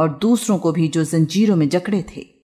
और दूसरों को भी जो जंजीरों में जकड़े थे।